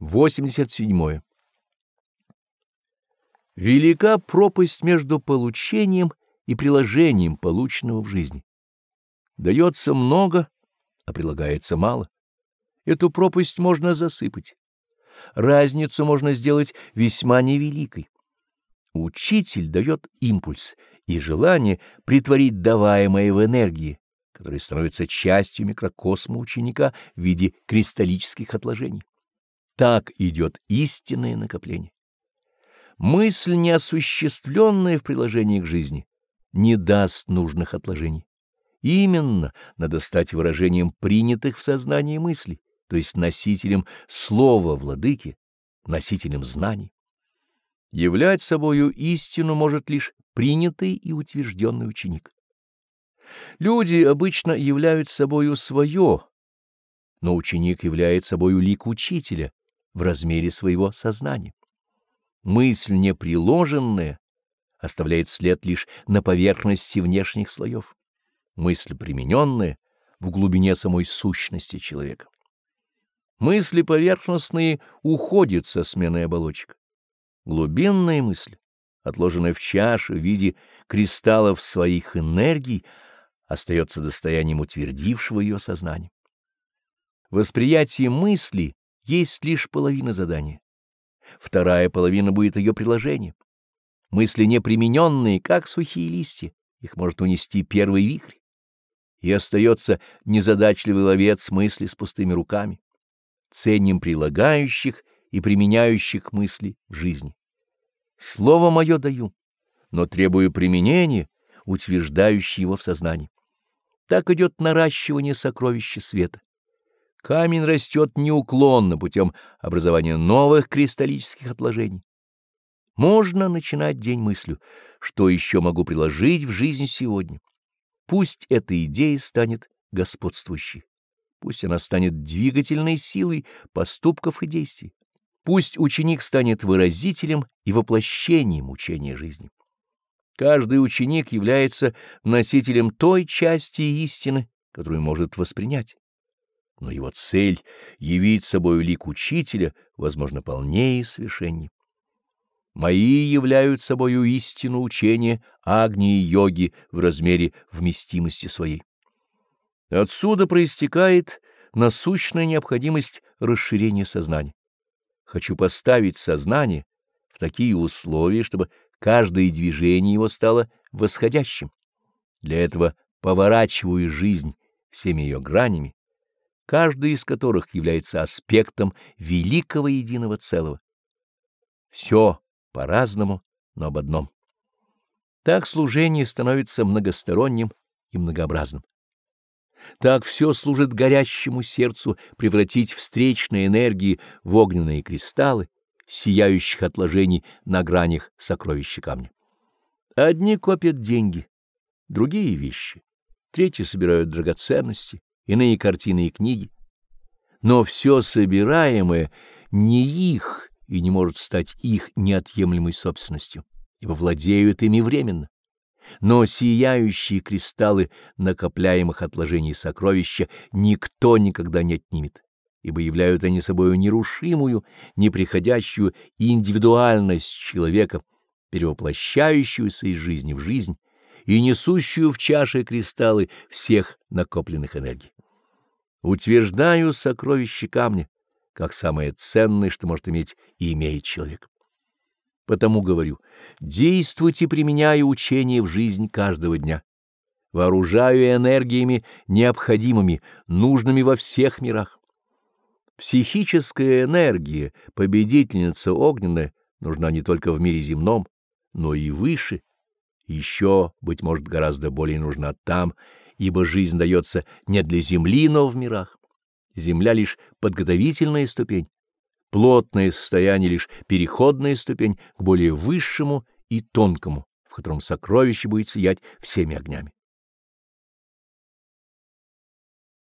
87. Велика пропасть между получением и приложением полученного в жизни. Дается много, а прилагается мало. Эту пропасть можно засыпать. Разницу можно сделать весьма невеликой. Учитель дает импульс и желание притворить даваемое в энергии, которые становятся частью микрокосма ученика в виде кристаллических отложений. Так идет истинное накопление. Мысль, неосуществленная в приложении к жизни, не даст нужных отложений. Именно надо стать выражением принятых в сознании мыслей, то есть носителем слова владыки, носителем знаний. Являть собою истину может лишь принятый и утвержденный ученик. Люди обычно являют собою свое, но ученик являет собою лик учителя, в размере своего сознания. Мысль неприложенная оставляет след лишь на поверхности внешних слоев. Мысль примененная в глубине самой сущности человека. Мысли поверхностные уходят со сменой оболочек. Глубинная мысль, отложенная в чаше в виде кристаллов своих энергий, остается достоянием утвердившего ее сознания. Восприятие мысли есть лишь половина задания. Вторая половина будет ее приложение. Мысли непримененные, как сухие листья, их может унести первый вихрь. И остается незадачливый ловец мысли с пустыми руками. Ценим прилагающих и применяющих мысли в жизни. Слово мое даю, но требую применения, утверждающего его в сознании. Так идет наращивание сокровища света. Камень растет неуклонно путем образования новых кристаллических отложений. Можно начинать день мыслью, что еще могу приложить в жизнь сегодня. Пусть эта идея станет господствующей. Пусть она станет двигательной силой поступков и действий. Пусть ученик станет выразителем и воплощением учения жизни. Каждый ученик является носителем той части истины, которую может воспринять но его цель — явить собою лик учителя, возможно, полнее и совершеннее. Мои являют собою истину учения Агнии йоги в размере вместимости своей. Отсюда проистекает насущная необходимость расширения сознания. Хочу поставить сознание в такие условия, чтобы каждое движение его стало восходящим. Для этого поворачиваю жизнь всеми ее гранями, каждый из которых является аспектом великого единого целого. Все по-разному, но об одном. Так служение становится многосторонним и многообразным. Так все служит горящему сердцу превратить встречные энергии в огненные кристаллы, сияющих отложений на гранях сокровища камня. Одни копят деньги, другие — вещи, третьи собирают драгоценности, иные картины и книги. Но все собираемое не их и не может стать их неотъемлемой собственностью, ибо владеют ими временно. Но сияющие кристаллы накопляемых отложений сокровища никто никогда не отнимет, ибо являют они собою нерушимую, неприходящую индивидуальность человека, перевоплощающуюся из жизни в жизнь и несущую в чаше кристаллы всех накопленных энергий. Утверждаю сокровище камня, как самое ценное, что может иметь и имеет человек. Потому говорю, действуйте, применяя учение в жизнь каждого дня. Вооружаю энергиями необходимыми, нужными во всех мирах. Психическая энергия, победительница огненная, нужна не только в мире земном, но и выше. Еще, быть может, гораздо более нужна там, ибо жизнь дается не для земли, но в мирах. Земля — лишь подготовительная ступень, плотное состояние — лишь переходная ступень к более высшему и тонкому, в котором сокровище будет сиять всеми огнями.